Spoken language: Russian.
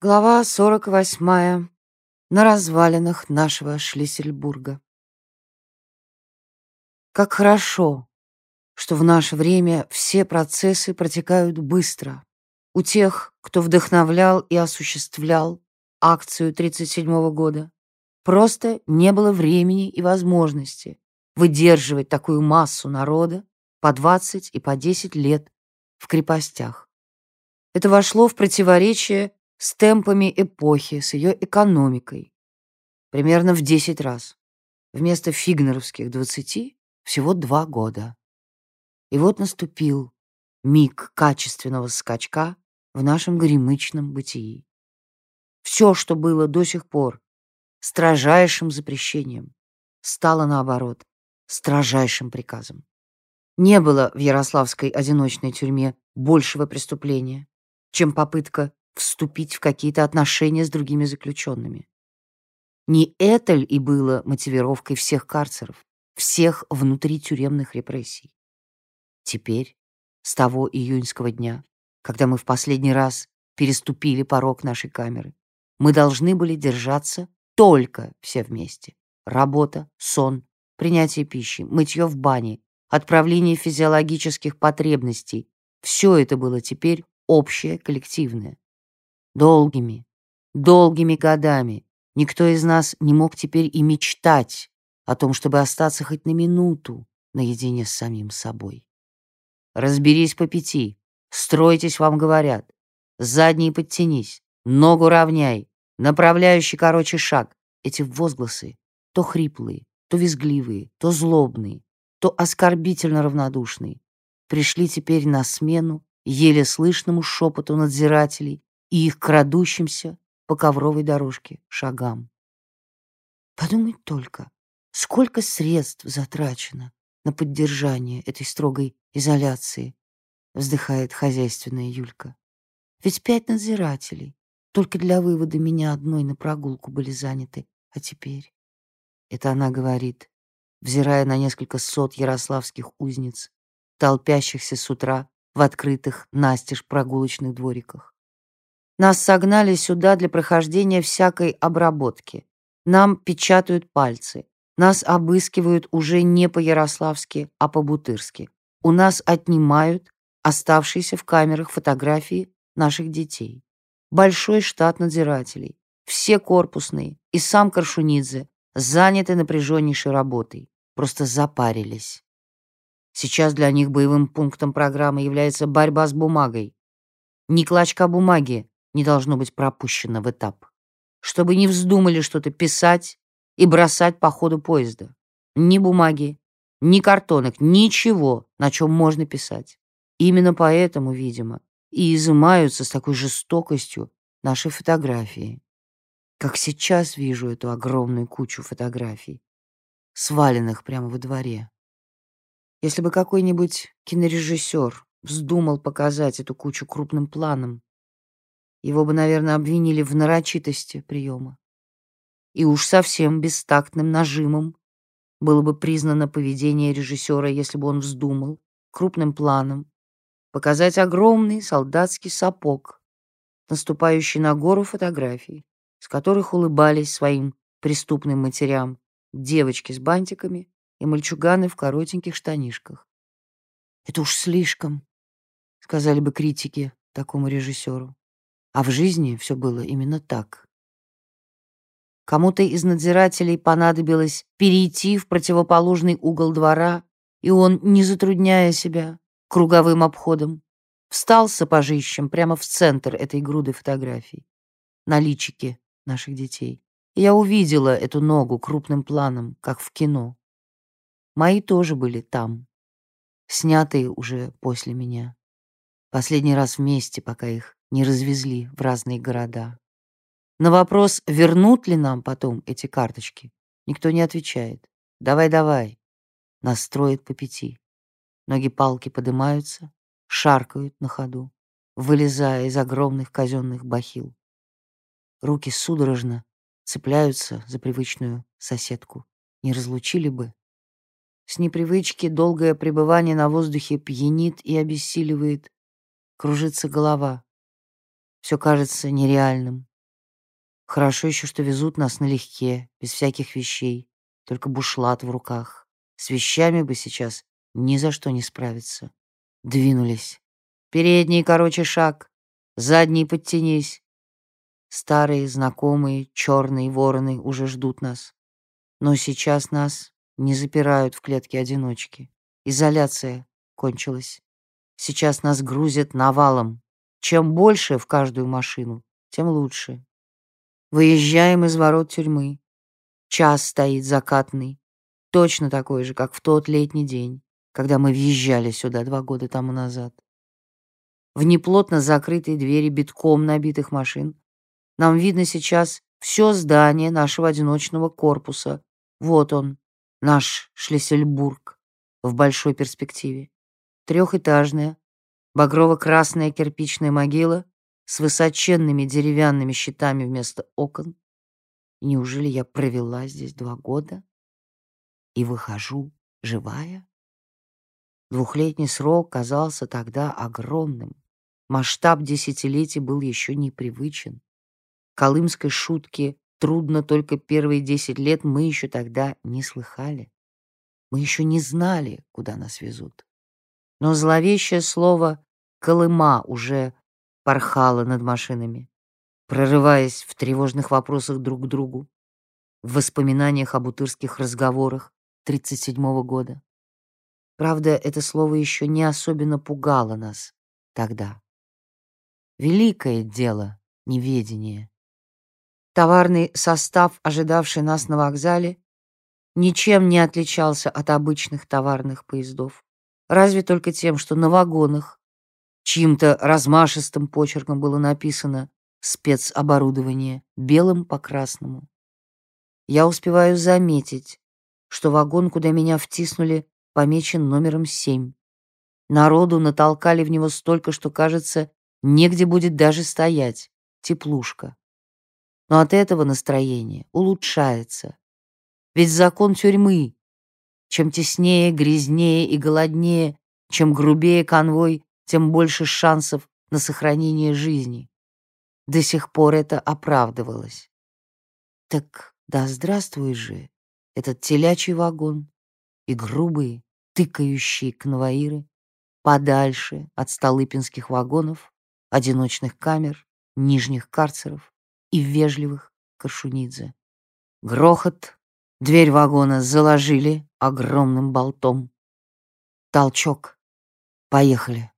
Глава 48. На развалинах нашего Шлиссельбурга. Как хорошо, что в наше время все процессы протекают быстро. У тех, кто вдохновлял и осуществлял акцию 1937 года, просто не было времени и возможности выдерживать такую массу народа по 20 и по 10 лет в крепостях. Это вошло в противоречие с темпами эпохи, с ее экономикой. Примерно в 10 раз. Вместо фигнеровских 20 всего два года. И вот наступил миг качественного скачка в нашем горемычном бытии. Все, что было до сих пор строжайшим запрещением, стало наоборот строжайшим приказом. Не было в Ярославской одиночной тюрьме большего преступления, чем попытка вступить в какие-то отношения с другими заключенными. Не это ли и было мотивировкой всех карцеров, всех внутритюремных репрессий? Теперь, с того июньского дня, когда мы в последний раз переступили порог нашей камеры, мы должны были держаться только все вместе. Работа, сон, принятие пищи, мытье в бане, отправление физиологических потребностей — все это было теперь общее, коллективное. Долгими, долгими годами никто из нас не мог теперь и мечтать о том, чтобы остаться хоть на минуту наедине с самим собой. Разберись по пяти, стройтесь, вам говорят. Задний подтянись, ногу равняй, направляющий короче шаг. Эти возгласы то хриплые, то визгливые, то злобные, то оскорбительно равнодушные, пришли теперь на смену еле слышному шепоту надзирателей и их крадущимся по ковровой дорожке шагам. Подумать только, сколько средств затрачено на поддержание этой строгой изоляции, вздыхает хозяйственная Юлька. Ведь пять надзирателей только для вывода меня одной на прогулку были заняты, а теперь... Это она говорит, взирая на несколько сот ярославских узниц, толпящихся с утра в открытых настежь прогулочных двориках. Нас согнали сюда для прохождения всякой обработки. Нам печатают пальцы. Нас обыскивают уже не по-ярославски, а по-бутырски. У нас отнимают оставшиеся в камерах фотографии наших детей. Большой штат надзирателей, все корпусные и сам Каршунидзе заняты напряженнейшей работой, просто запарились. Сейчас для них боевым пунктом программы является борьба с бумагой. Ни клочка бумаги не должно быть пропущено в этап. Чтобы не вздумали что-то писать и бросать по ходу поезда. Ни бумаги, ни картонок, ничего, на чем можно писать. Именно поэтому, видимо, и изымаются с такой жестокостью наши фотографии. Как сейчас вижу эту огромную кучу фотографий, сваленных прямо во дворе. Если бы какой-нибудь кинорежиссер вздумал показать эту кучу крупным планом, его бы, наверное, обвинили в нарочитости приема. И уж совсем бестактным нажимом было бы признано поведение режиссера, если бы он вздумал крупным планом показать огромный солдатский сапог, наступающий на гору фотографий, с которых улыбались своим преступным матерям девочки с бантиками и мальчуганы в коротеньких штанишках. «Это уж слишком», — сказали бы критики такому режиссеру. А в жизни все было именно так. Кому-то из надзирателей понадобилось перейти в противоположный угол двора, и он, не затрудняя себя круговым обходом, встал с сапожищем прямо в центр этой груды фотографий, на личике наших детей. Я увидела эту ногу крупным планом, как в кино. Мои тоже были там, снятые уже после меня. Последний раз вместе, пока их не развезли в разные города. На вопрос, вернут ли нам потом эти карточки, никто не отвечает. «Давай-давай». Настроит по пяти. Ноги палки поднимаются, шаркают на ходу, вылезая из огромных казенных бахил. Руки судорожно цепляются за привычную соседку. Не разлучили бы. С непривычки долгое пребывание на воздухе пьянит и обессиливает. Кружится голова. Все кажется нереальным, Хорошо еще, что везут нас налегке, без всяких вещей, только бушлат в руках. С вещами бы сейчас ни за что не справиться. Двинулись. Передний, короче, шаг, задний подтянись. Старые, знакомые, черные вороны уже ждут нас. Но сейчас нас не запирают в клетке одиночки. Изоляция кончилась. Сейчас нас грузят навалом. Чем больше в каждую машину, тем лучше. Выезжаем из ворот тюрьмы. Час стоит закатный, точно такой же, как в тот летний день, когда мы въезжали сюда два года тому назад. В неплотно закрытые двери битком набитых машин нам видно сейчас все здание нашего одиночного корпуса. Вот он, наш Шлиссельбург, в большой перспективе. Трехэтажная, багрово-красная кирпичная могила с высоченными деревянными щитами вместо окон. неужели я провела здесь два года и выхожу живая? Двухлетний срок казался тогда огромным. Масштаб десятилетий был еще непривычен. Колымской шутки трудно только первые десять лет мы еще тогда не слыхали. Мы еще не знали, куда нас везут. Но зловещее слово «Колыма» уже порхала над машинами, прорываясь в тревожных вопросах друг к другу, в воспоминаниях об утырских разговорах 37-го года. Правда, это слово еще не особенно пугало нас тогда. Великое дело неведение. Товарный состав, ожидавший нас на вокзале, ничем не отличался от обычных товарных поездов, разве только тем, что на вагонах Чьим-то размашистым почерком было написано «спецоборудование» белым по красному. Я успеваю заметить, что вагон, куда меня втиснули, помечен номером семь. Народу натолкали в него столько, что, кажется, негде будет даже стоять. Теплушка. Но от этого настроение улучшается. Ведь закон тюрьмы. Чем теснее, грязнее и голоднее, чем грубее конвой, тем больше шансов на сохранение жизни. До сих пор это оправдывалось. Так да здравствуй же этот телячий вагон и грубые, тыкающие конвоиры подальше от столыпинских вагонов, одиночных камер, нижних карцеров и вежливых Коршунидзе. Грохот, дверь вагона заложили огромным болтом. Толчок. Поехали.